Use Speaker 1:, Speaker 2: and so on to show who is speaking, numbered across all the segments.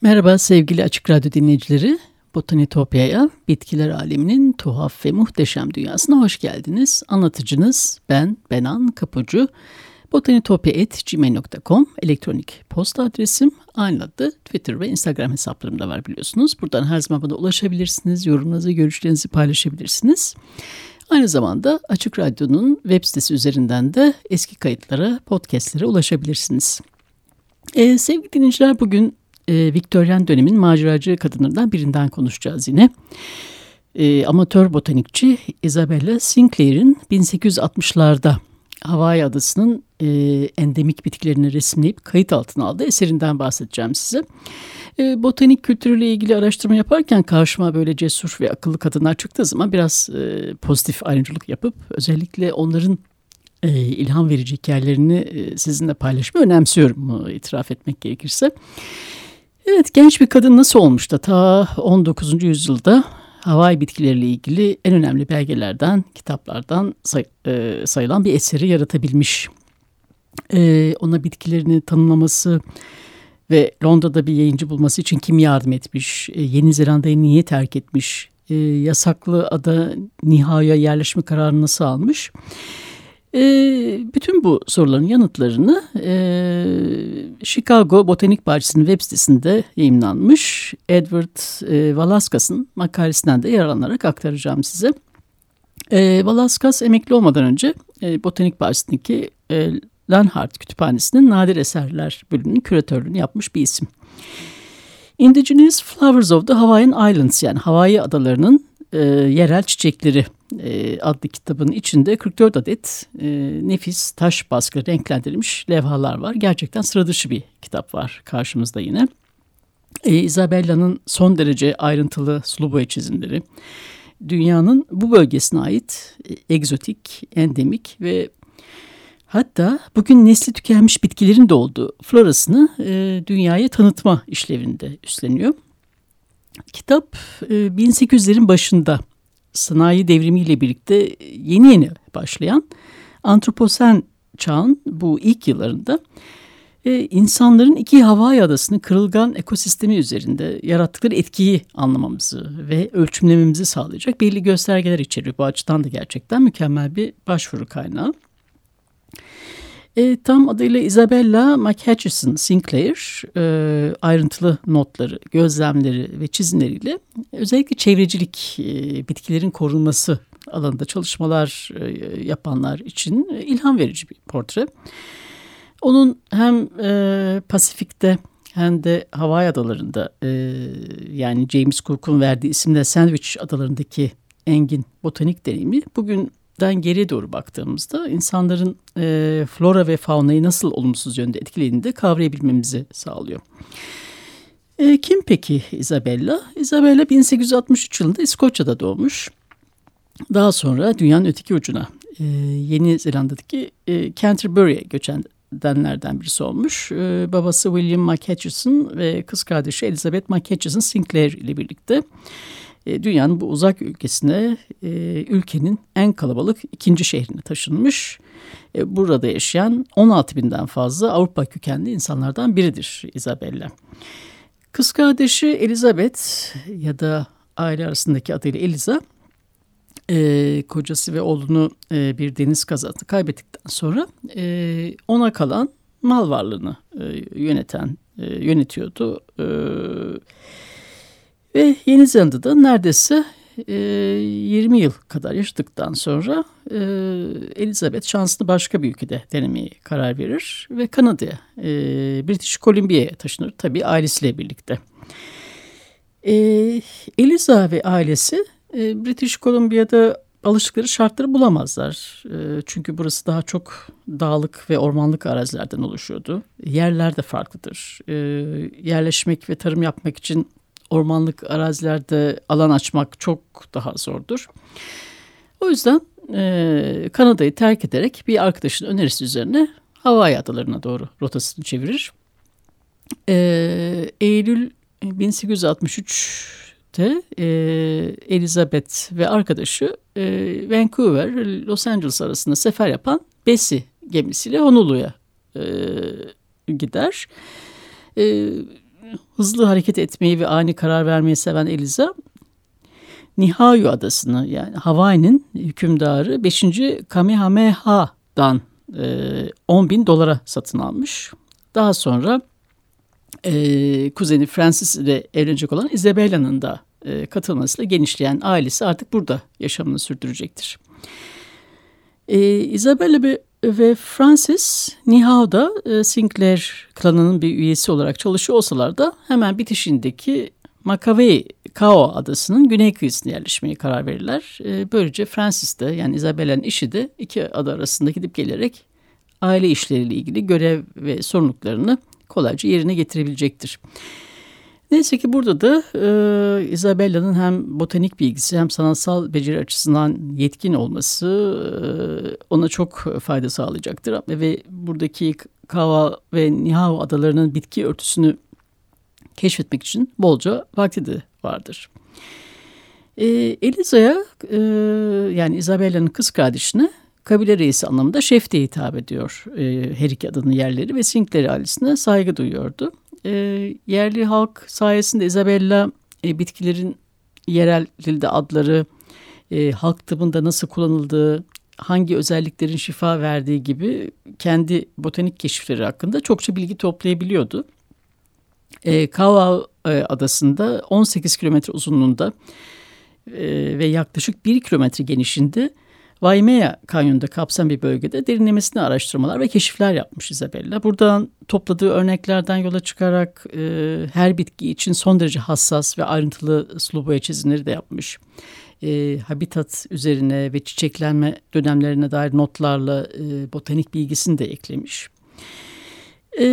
Speaker 1: Merhaba sevgili Açık Radyo dinleyicileri. Botanitopya'ya, bitkiler aleminin tuhaf ve muhteşem dünyasına hoş geldiniz. Anlatıcınız ben Benan Kapucu. Botanitopya.gmail.com elektronik posta adresim. Aynı adı Twitter ve Instagram hesaplarım da var biliyorsunuz. Buradan her zaman bana ulaşabilirsiniz. Yorumlarınızı, görüşlerinizi paylaşabilirsiniz. Aynı zamanda Açık Radyo'nun web sitesi üzerinden de eski kayıtlara, podcastlere ulaşabilirsiniz. Ee, sevgili dinleyiciler bugün e, Viktoryen dönemin maceracı kadınlarından birinden konuşacağız yine. E, amatör botanikçi Isabella Sinclair'in 1860'larda Hawaii adasının e, endemik bitkilerini resimleyip kayıt altına aldığı eserinden bahsedeceğim size. E, botanik kültürüyle ilgili araştırma yaparken karşıma böyle cesur ve akıllı kadınlar çıktığı zaman biraz e, pozitif ayrımcılık yapıp özellikle onların e, ilham verici hikayelerini e, sizinle paylaşmayı önemsiyorum itiraf etmek gerekirse. Evet genç bir kadın nasıl olmuş da ta 19. yüzyılda havai bitkileriyle ilgili en önemli belgelerden, kitaplardan say, e, sayılan bir eseri yaratabilmiş. E, ona bitkilerini tanımlaması ve Londra'da bir yayıncı bulması için kim yardım etmiş, e, Yeni Zelanda'yı niye terk etmiş, e, yasaklı ada Niha'ya yerleşme kararını nasıl almış... E, bütün bu soruların yanıtlarını e, Chicago Botanik Bahçesi'nin web sitesinde yayınlanmış Edward e, Valaskas'ın makalesinden de yararlanarak aktaracağım size. E, Valaskas emekli olmadan önce e, Botanik Bahçesi'ndeki e, Lanhart Kütüphanesi'nin nadir eserler bölümünün küratörlüğünü yapmış bir isim. Indigenous Flowers of the Hawaiian Islands yani Hawaii adalarının e, yerel çiçekleri e, adlı kitabın içinde 44 adet e, nefis taş baskı renklendirilmiş levhalar var. Gerçekten sıra dışı bir kitap var karşımızda yine. E, Isabella'nın son derece ayrıntılı sulu boya çizimleri, dünyanın bu bölgesine ait e, egzotik, endemik ve hatta bugün nesli tükenmiş bitkilerin de olduğu florasını e, dünyaya tanıtma işlevinde üstleniyor. Kitap 1800'lerin e, başında sanayi devrimiyle birlikte yeni yeni başlayan antroposen çağın bu ilk yıllarında e, insanların iki Hawaii adasının kırılgan ekosistemi üzerinde yarattıkları etkiyi anlamamızı ve ölçümlememizi sağlayacak belli göstergeler içeriyor. Bu açıdan da gerçekten mükemmel bir başvuru kaynağı. E, tam adıyla Isabella McHutchison Sinclair e, ayrıntılı notları, gözlemleri ve çizimleriyle özellikle çevrecilik, e, bitkilerin korunması alanında çalışmalar e, yapanlar için e, ilham verici bir portre. Onun hem e, Pasifik'te hem de Hawaii adalarında e, yani James Cook'un verdiği isimle Sandwich adalarındaki engin botanik deneyimi bugün den geriye doğru baktığımızda insanların e, flora ve faunayı nasıl olumsuz yönde etkilediğini de kavrayabilmemizi sağlıyor. E, kim peki Isabella? Isabella 1863 yılında İskoçya'da doğmuş. Daha sonra dünyanın öteki ucuna e, Yeni Zelanda'daki e, Canterbury'e göçenlerden birisi olmuş. E, babası William McHutchison ve kız kardeşi Elizabeth McHutchison Sinclair ile birlikte dünyanın bu uzak ülkesine e, ülkenin en kalabalık ikinci şehrine taşınmış. E, burada yaşayan 16 binden fazla Avrupa kökenli insanlardan biridir Isabella. Kız kardeşi Elizabeth ya da aile arasındaki adıyla Eliza e, kocası ve oğlunu e, bir deniz kazası kaybettikten sonra e, ona kalan mal varlığını e, yöneten e, yönetiyordu. E, ve Yeni Zelanda'da neredeyse e, 20 yıl kadar yaşadıktan sonra e, Elizabeth şansını başka bir ülkede denemeye karar verir ve Kanada'ya, e, British Columbia'ya taşınır tabii ailesiyle birlikte. E, Eliza ve ailesi e, British Columbia'da alıştıkları şartları bulamazlar. E, çünkü burası daha çok dağlık ve ormanlık arazilerden oluşuyordu. Yerler de farklıdır. E, yerleşmek ve tarım yapmak için ormanlık arazilerde alan açmak çok daha zordur. O yüzden e, Kanada'yı terk ederek bir arkadaşın önerisi üzerine Hawaii adalarına doğru rotasını çevirir. E, Eylül 1863'te e, Elizabeth ve arkadaşı e, Vancouver, Los Angeles arasında sefer yapan Bessie gemisiyle Honolulu'ya e, gider. E, hızlı hareket etmeyi ve ani karar vermeyi seven Eliza Nihayu adasını yani Hawaii'nin hükümdarı 5. Kamehameha'dan e, 10 bin dolara satın almış. Daha sonra e, kuzeni Francis ile evlenecek olan Isabella'nın da e, katılmasıyla genişleyen ailesi artık burada yaşamını sürdürecektir. E, Isabella ve, ve Francis Nihao'da e, Sinclair klanının bir üyesi olarak çalışıyor olsalar da hemen bitişindeki Makavei Kao adasının güney kıyısına yerleşmeye karar verirler. E, böylece Francis de yani Isabella'nın işi de iki ada arasında gidip gelerek aile işleriyle ilgili görev ve sorumluluklarını kolayca yerine getirebilecektir. Neyse ki burada da e, Isabella'nın hem botanik bilgisi hem sanatsal beceri açısından yetkin olması e, ona çok fayda sağlayacaktır. Ve buradaki Kava ve Nihao adalarının bitki örtüsünü keşfetmek için bolca vakti de vardır. E, Eliza'ya e, yani Isabella'nın kız kardeşine kabile reisi anlamında şef diye hitap ediyor e, her iki adının yerleri ve Sinclair ailesine saygı duyuyordu. E, yerli halk sayesinde Isabella e, bitkilerin yerel dilde adları, e, halk tıbbında nasıl kullanıldığı, hangi özelliklerin şifa verdiği gibi kendi botanik keşifleri hakkında çokça bilgi toplayabiliyordu. E, Kava e, adasında 18 kilometre uzunluğunda e, ve yaklaşık 1 kilometre genişinde Waimea kanyonunda kapsam bir bölgede derinlemesine araştırmalar ve keşifler yapmış Isabella. Buradan topladığı örneklerden yola çıkarak e, her bitki için son derece hassas ve ayrıntılı sulu boya çizimleri de yapmış. E, habitat üzerine ve çiçeklenme dönemlerine dair notlarla e, botanik bilgisini de eklemiş. E,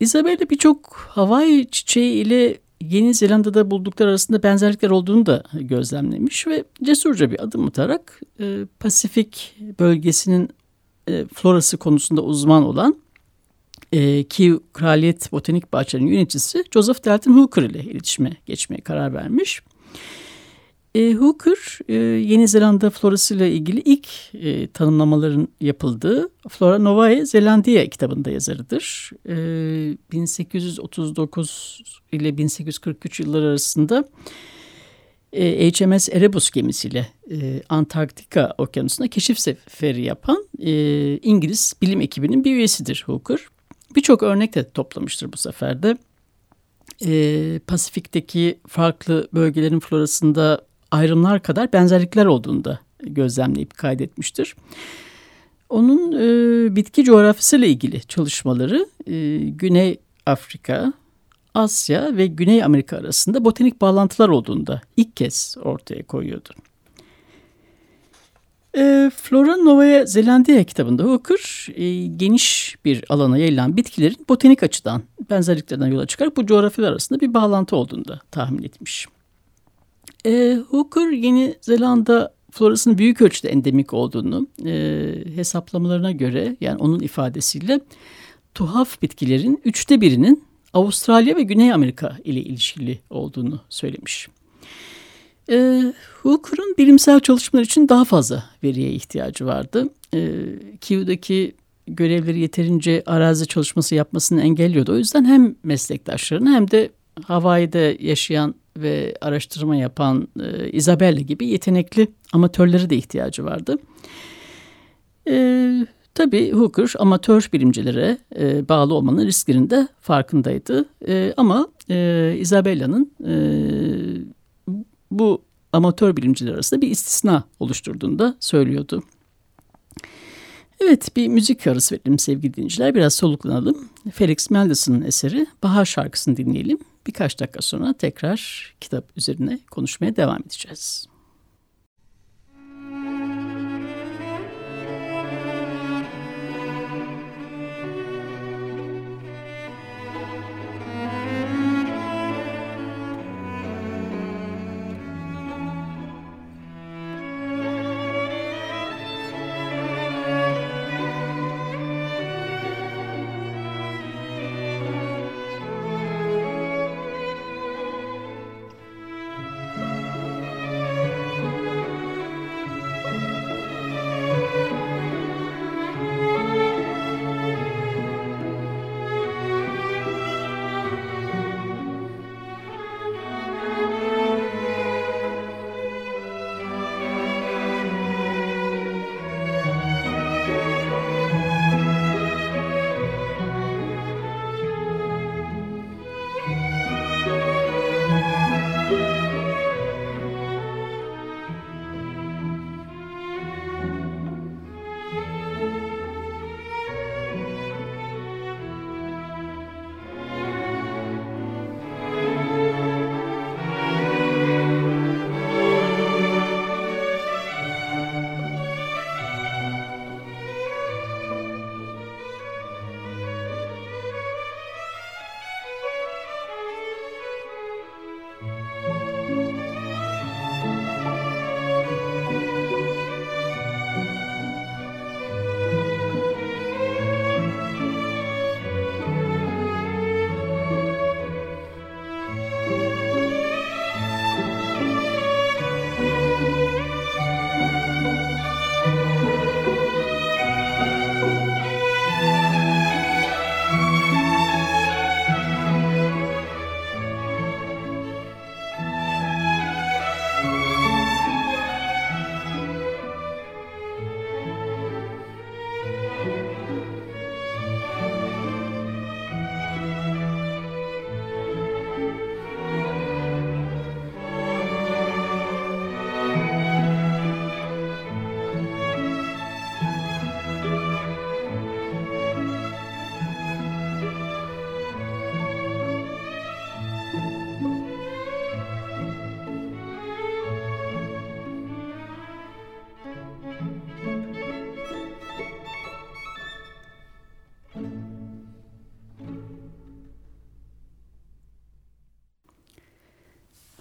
Speaker 1: Isabella birçok Hawaii çiçeği ile Yeni Zelanda'da buldukları arasında benzerlikler olduğunu da gözlemlemiş ve cesurca bir adım atarak e, Pasifik bölgesinin e, florası konusunda uzman olan e, Kew Kraliyet Botanik Bahçelerinin yöneticisi Joseph Dalton Hooker ile iletişime geçmeye karar vermiş. E, Hooker e, Yeni Zelanda florası ile ilgili ilk e, tanımlamaların yapıldığı Flora Novae Zelandia kitabında yazarıdır. E, 1839 ile 1843 yılları arasında e, HMS Erebus gemisiyle e, Antarktika okyanusuna keşif seferi yapan e, İngiliz bilim ekibinin bir üyesidir Hooker. Birçok örnek de toplamıştır bu seferde. E, Pasifik'teki farklı bölgelerin florasında ayrımlar kadar benzerlikler olduğunu da gözlemleyip kaydetmiştir. Onun e, bitki coğrafyasıyla ilgili çalışmaları e, Güney Afrika, Asya ve Güney Amerika arasında botanik bağlantılar olduğunu da ilk kez ortaya koyuyordu. E, Flora Novaya Zelandia kitabında Hooker e, geniş bir alana yayılan bitkilerin botanik açıdan benzerliklerden yola çıkarak bu coğrafyalar arasında bir bağlantı olduğunu da tahmin etmiş. E, Hooker Yeni Zelanda florasının büyük ölçüde endemik olduğunu e, hesaplamalarına göre yani onun ifadesiyle tuhaf bitkilerin üçte birinin Avustralya ve Güney Amerika ile ilişkili olduğunu söylemiş. E, Hooker'ın bilimsel çalışmalar için daha fazla veriye ihtiyacı vardı. E, Kiyu'daki görevleri yeterince arazi çalışması yapmasını engelliyordu. O yüzden hem meslektaşlarını hem de Hawaii'de yaşayan ve araştırma yapan e, Isabella gibi yetenekli amatörlere de ihtiyacı vardı. E, tabii Hooker amatör bilimcilere e, bağlı olmanın risklerinde farkındaydı. E, ama e, Isabella'nın e, bu amatör bilimciler arasında bir istisna oluşturduğunu da söylüyordu. Evet bir müzik arası verelim sevgili dinleyiciler. Biraz soluklanalım. Felix Mendelssohn'un eseri Bahar şarkısını dinleyelim. Birkaç dakika sonra tekrar kitap üzerine konuşmaya devam edeceğiz.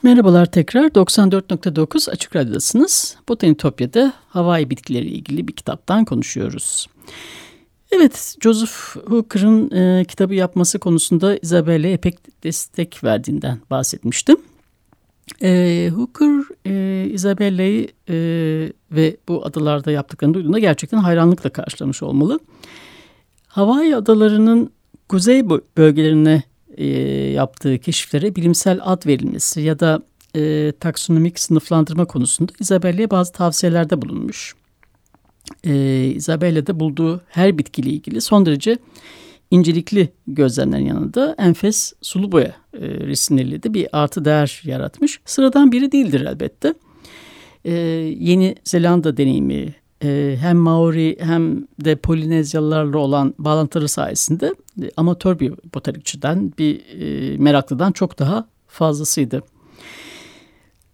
Speaker 1: Merhabalar tekrar 94.9 Açık Radyo'dasınız. Botanitopya'da havai bitkileri ilgili bir kitaptan konuşuyoruz. Evet, Joseph Hooker'ın e, kitabı yapması konusunda Isabelle epek destek verdiğinden bahsetmiştim. E, Hooker, e, Isabelle'yi e, ve bu adalarda yaptıklarını duyduğunda gerçekten hayranlıkla karşılamış olmalı. Hawaii adalarının kuzey bölgelerine e, yaptığı keşiflere bilimsel ad verilmesi ya da e, taksonomik sınıflandırma konusunda Isabelle'ye bazı tavsiyelerde bulunmuş. E, Isabelle de bulduğu her bitkiyle ilgili son derece incelikli gözlemlerin yanında enfes sulu boya e, resimleriyle de bir artı değer yaratmış. Sıradan biri değildir elbette. E, Yeni Zelanda deneyimi, e, hem Maori hem de Polinezyalılarla olan bağlantıları sayesinde e, amatör bir botanikçiden, bir e, meraklıdan çok daha fazlasıydı.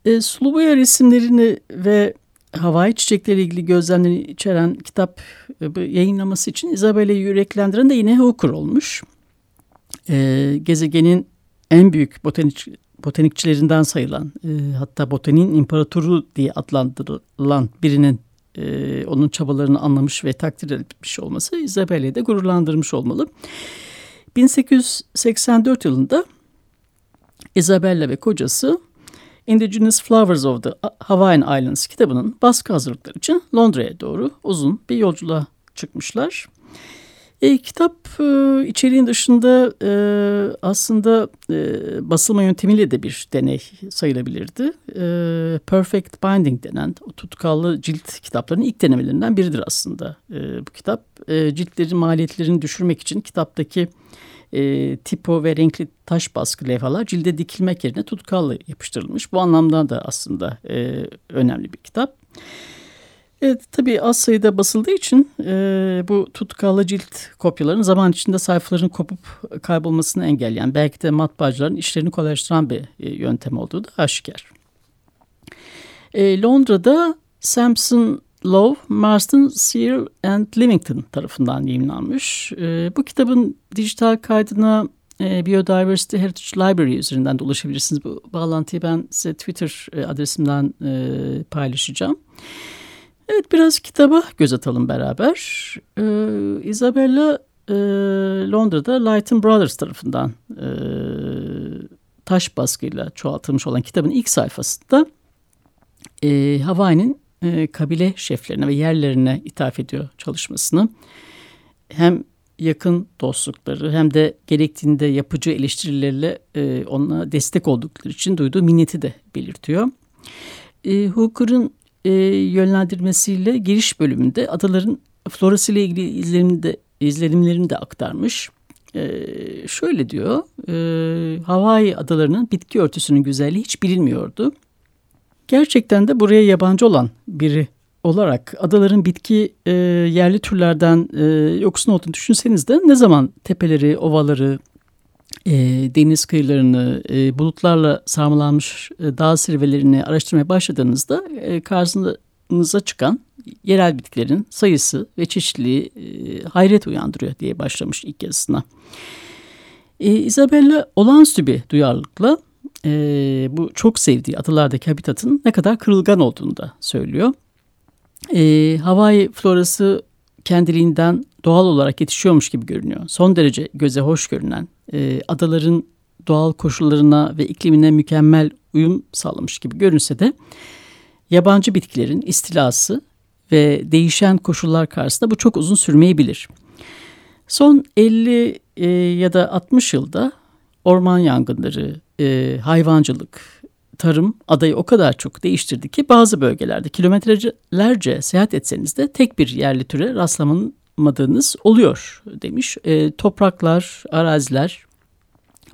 Speaker 1: E, Suluboya resimlerini ve havai çiçekleri ilgili gözlemleri içeren kitap e, yayınlaması için Isabelle'yi yüreklendiren de yine Hooker olmuş. Gezegenin en büyük botanik, botanikçilerinden sayılan hatta botaniğin imparatoru diye adlandırılan birinin e, onun çabalarını anlamış ve takdir etmiş olması Isabelle'yi de gururlandırmış olmalı. 1884 yılında Isabella ve kocası Indigenous Flowers of the Hawaiian Islands kitabının baskı hazırlıkları için Londra'ya doğru uzun bir yolculuğa çıkmışlar. E, kitap e, içeriğin dışında e, aslında e, basılma yöntemiyle de bir deney sayılabilirdi. E, Perfect Binding denen tutkallı cilt kitaplarının ilk denemelerinden biridir aslında e, bu kitap. E, ciltlerin maliyetlerini düşürmek için kitaptaki e, tipo ve renkli taş baskı levhalar cilde dikilmek yerine tutkallı yapıştırılmış. Bu anlamda da aslında e, önemli bir kitap. Evet tabii az sayıda basıldığı için e, bu tutkallı cilt kopyaların zaman içinde sayfaların kopup kaybolmasını engelleyen belki de matbaacıların işlerini kolaylaştıran bir e, yöntem olduğu da aşikar. E, Londra'da Samson Love, Marston, Searle and Livington tarafından yayınlanmış. E, bu kitabın dijital kaydına e, Biodiversity Heritage Library üzerinden de ulaşabilirsiniz. Bu bağlantıyı ben size Twitter e, adresimden e, paylaşacağım. Evet biraz kitaba göz atalım beraber. Ee, Isabella e, Londra'da Lighton Brothers tarafından e, taş baskıyla çoğaltılmış olan kitabın ilk sayfasında e, Hawaii'nin e, kabile şeflerine ve yerlerine ithaf ediyor çalışmasını. Hem yakın dostlukları hem de gerektiğinde yapıcı eleştirileriyle e, ona destek oldukları için duyduğu minneti de belirtiyor. E, Hooker'ın e, yönlendirmesiyle giriş bölümünde adaların florası ile ilgili izlenimde, izlenimlerini de aktarmış. E, şöyle diyor, e, Hawaii adalarının bitki örtüsünün güzelliği hiç bilinmiyordu. Gerçekten de buraya yabancı olan biri olarak adaların bitki e, yerli türlerden e, yoksun olduğunu düşünseniz de ne zaman tepeleri, ovaları, e, deniz kıyılarını, e, bulutlarla sarmalanmış e, dağ zirvelerini araştırmaya başladığınızda e, karşınıza çıkan yerel bitkilerin sayısı ve çeşitliliği e, hayret uyandırıyor diye başlamış ilk yazısına. E, Isabella olağanüstü bir duyarlılıkla e, bu çok sevdiği adalardaki habitatın ne kadar kırılgan olduğunu da söylüyor. E, Hawaii florası kendiliğinden doğal olarak yetişiyormuş gibi görünüyor. Son derece göze hoş görünen, e, adaların doğal koşullarına ve iklimine mükemmel uyum sağlamış gibi görünse de yabancı bitkilerin istilası ve değişen koşullar karşısında bu çok uzun sürmeyebilir. Son 50 e, ya da 60 yılda orman yangınları, e, hayvancılık, tarım adayı o kadar çok değiştirdi ki bazı bölgelerde kilometrelerce seyahat etseniz de tek bir yerli türe rastlamadığınız oluyor demiş. E, topraklar, araziler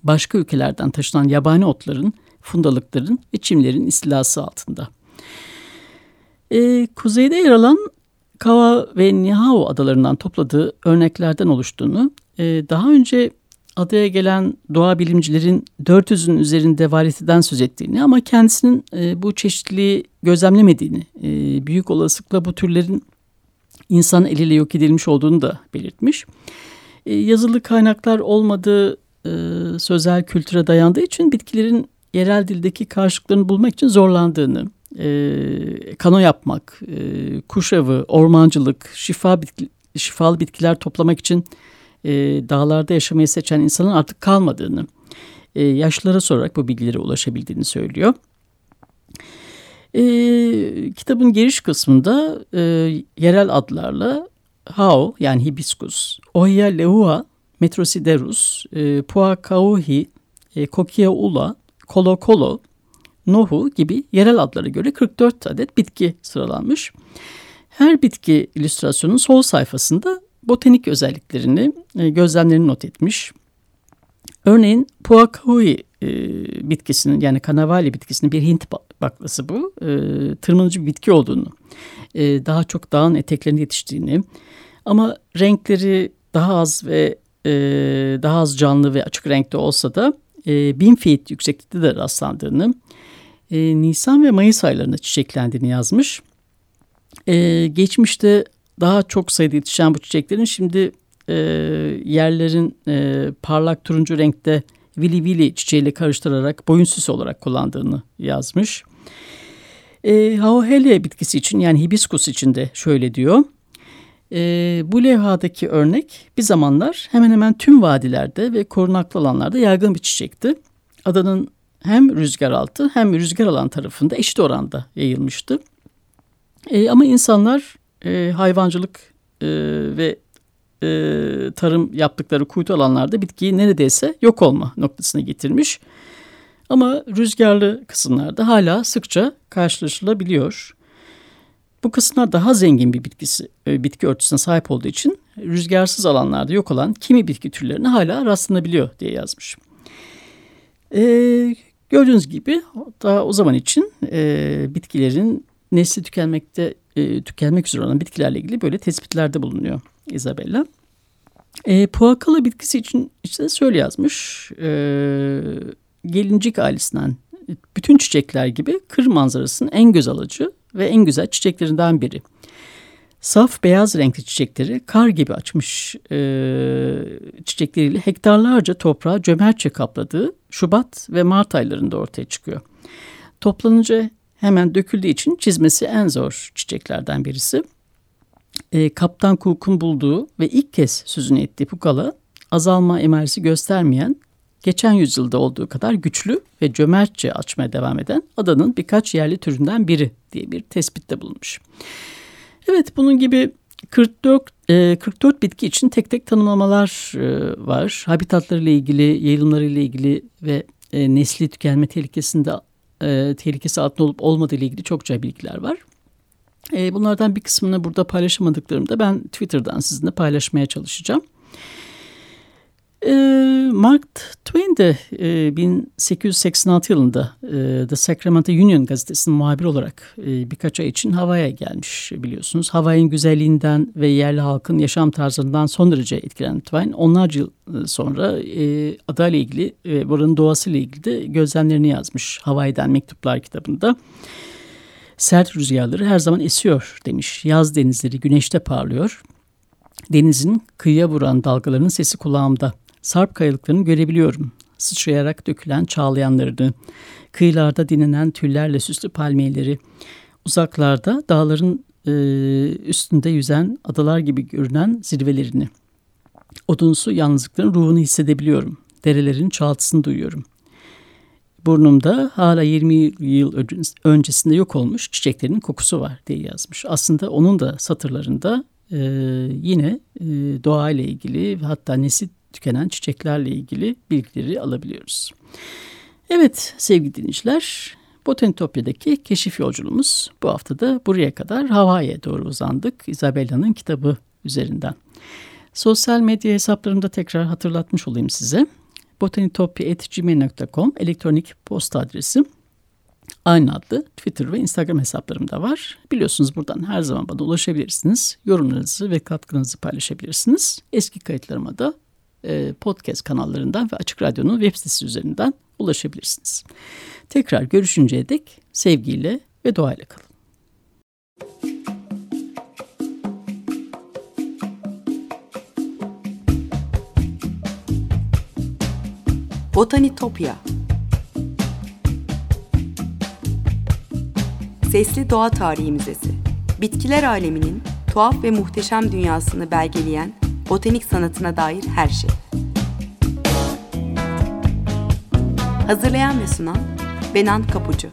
Speaker 1: başka ülkelerden taşınan yabani otların, fundalıkların ve çimlerin istilası altında. E, kuzeyde yer alan Kawa ve Nihao adalarından topladığı örneklerden oluştuğunu, e, daha önce adaya gelen doğa bilimcilerin 400'ün üzerinde variteden söz ettiğini ama kendisinin e, bu çeşitliliği gözlemlemediğini, e, büyük olasılıkla bu türlerin insan eliyle yok edilmiş olduğunu da belirtmiş. E, yazılı kaynaklar olmadığı e, sözel kültüre dayandığı için bitkilerin yerel dildeki karşılıklarını bulmak için zorlandığını, e, kano yapmak, e, kuş avı, ormancılık, şifa bitki, şifalı bitkiler toplamak için e, dağlarda yaşamayı seçen insanın artık kalmadığını, e, yaşlılara sorarak bu bilgilere ulaşabildiğini söylüyor. E, kitabın giriş kısmında e, yerel adlarla Hao yani hibiskus, Ohia lehua, Metrosiderus, e, Puakauhi, e, Kokiaula, Kolo Kolo, Nohu gibi yerel adlara göre 44 adet bitki sıralanmış. Her bitki illüstrasyonun sol sayfasında botanik özelliklerini, e, gözlemlerini not etmiş. Örneğin Puakhui e, bitkisinin yani kanavali bitkisinin bir Hint baklası bu. E, tırmanıcı bir bitki olduğunu, e, daha çok dağın eteklerinde yetiştiğini ama renkleri daha az ve e, daha az canlı ve açık renkte olsa da e, bin feet yükseklikte de rastlandığını, e, Nisan ve Mayıs aylarında çiçeklendiğini yazmış. E, geçmişte daha çok sayıda yetişen bu çiçeklerin şimdi e, yerlerin e, parlak turuncu renkte vili vili çiçeğiyle karıştırarak boyun süsü olarak kullandığını yazmış. E, Hauhelia bitkisi için yani hibiskus için de şöyle diyor. E, bu levhadaki örnek bir zamanlar hemen hemen tüm vadilerde ve korunaklı alanlarda yaygın bir çiçekti. Adanın hem rüzgar altı hem rüzgar alan tarafında eşit oranda yayılmıştı. E, ama insanlar e, hayvancılık e, ve e, tarım yaptıkları kuytu alanlarda bitkiyi neredeyse yok olma noktasına getirmiş. Ama rüzgarlı kısımlarda hala sıkça karşılaşılabiliyor. Bu kısımlar daha zengin bir bitkisi, e, bitki örtüsüne sahip olduğu için rüzgarsız alanlarda yok olan kimi bitki türlerine hala rastlanabiliyor diye yazmış. Ee, gördüğünüz gibi daha o zaman için e, bitkilerin nesli tükenmekte e, tükenmek üzere olan bitkilerle ilgili böyle tespitlerde bulunuyor Isabella. E, Puakala bitkisi için işte şöyle yazmış. E, gelincik ailesinden bütün çiçekler gibi kır manzarasının en göz alıcı ve en güzel çiçeklerinden biri. Saf beyaz renkli çiçekleri kar gibi açmış e, çiçekleriyle hektarlarca toprağı cömertçe kapladığı Şubat ve Mart aylarında ortaya çıkıyor. Toplanınca hemen döküldüğü için çizmesi en zor çiçeklerden birisi. E, Kaptan Cook'un bulduğu ve ilk kez sözünü ettiği pukala azalma emaresi göstermeyen geçen yüzyılda olduğu kadar güçlü ve cömertçe açmaya devam eden adanın birkaç yerli türünden biri diye bir tespitte bulunmuş. Evet bunun gibi 44, e, 44 bitki için tek tek tanımlamalar e, var. Habitatları ile ilgili, yayılımları ile ilgili ve e, nesli tükenme tehlikesinde e, tehlikesi altında olup olmadığı ile ilgili çokça bilgiler var. E, bunlardan bir kısmını burada paylaşamadıklarımı da ben Twitter'dan sizinle paylaşmaya çalışacağım. E, Mark Twain de e, 1886 yılında e, The Sacramento Union gazetesinin muhabir olarak e, birkaç ay için Hawaii'ye gelmiş biliyorsunuz. Hawaii'nin güzelliğinden ve yerli halkın yaşam tarzından son derece etkilenen Twain onlarca yıl e, sonra e, adayla ilgili ve buranın doğasıyla ilgili de gözlemlerini yazmış Hawaii'den Mektuplar kitabında. Sert rüzgarları her zaman esiyor demiş. Yaz denizleri güneşte parlıyor. Denizin kıyıya vuran dalgalarının sesi kulağımda. Sarp kayalıklarını görebiliyorum. Sıçrayarak dökülen çağlayanlarını, kıyılarda dinlenen tüllerle süslü palmiyeleri, uzaklarda dağların e, üstünde yüzen adalar gibi görünen zirvelerini. Odunsu yalnızlıkların ruhunu hissedebiliyorum. Derelerin çaltısını duyuyorum. Burnumda hala 20 yıl öncesinde yok olmuş çiçeklerin kokusu var diye yazmış. Aslında onun da satırlarında e, yine e, doğa ile ilgili hatta nesil tükenen çiçeklerle ilgili bilgileri alabiliyoruz. Evet sevgili dinleyiciler Botanitopya'daki keşif yolculuğumuz bu hafta da buraya kadar Hawaii'ye doğru uzandık Isabella'nın kitabı üzerinden. Sosyal medya hesaplarımda tekrar hatırlatmış olayım size. botanitopya.gmail.com elektronik posta adresim. Aynı adlı Twitter ve Instagram hesaplarımda var. Biliyorsunuz buradan her zaman bana ulaşabilirsiniz. Yorumlarınızı ve katkınızı paylaşabilirsiniz. Eski kayıtlarıma da e, podcast kanallarından ve Açık Radyo'nun web sitesi üzerinden ulaşabilirsiniz. Tekrar görüşünceye dek sevgiyle ve doğayla kalın.
Speaker 2: Botanitopya Sesli Doğa Tarihi Müzesi Bitkiler aleminin tuhaf ve muhteşem dünyasını belgeleyen botanik sanatına dair her şey. Hazırlayan ve sunan Benan Kapucu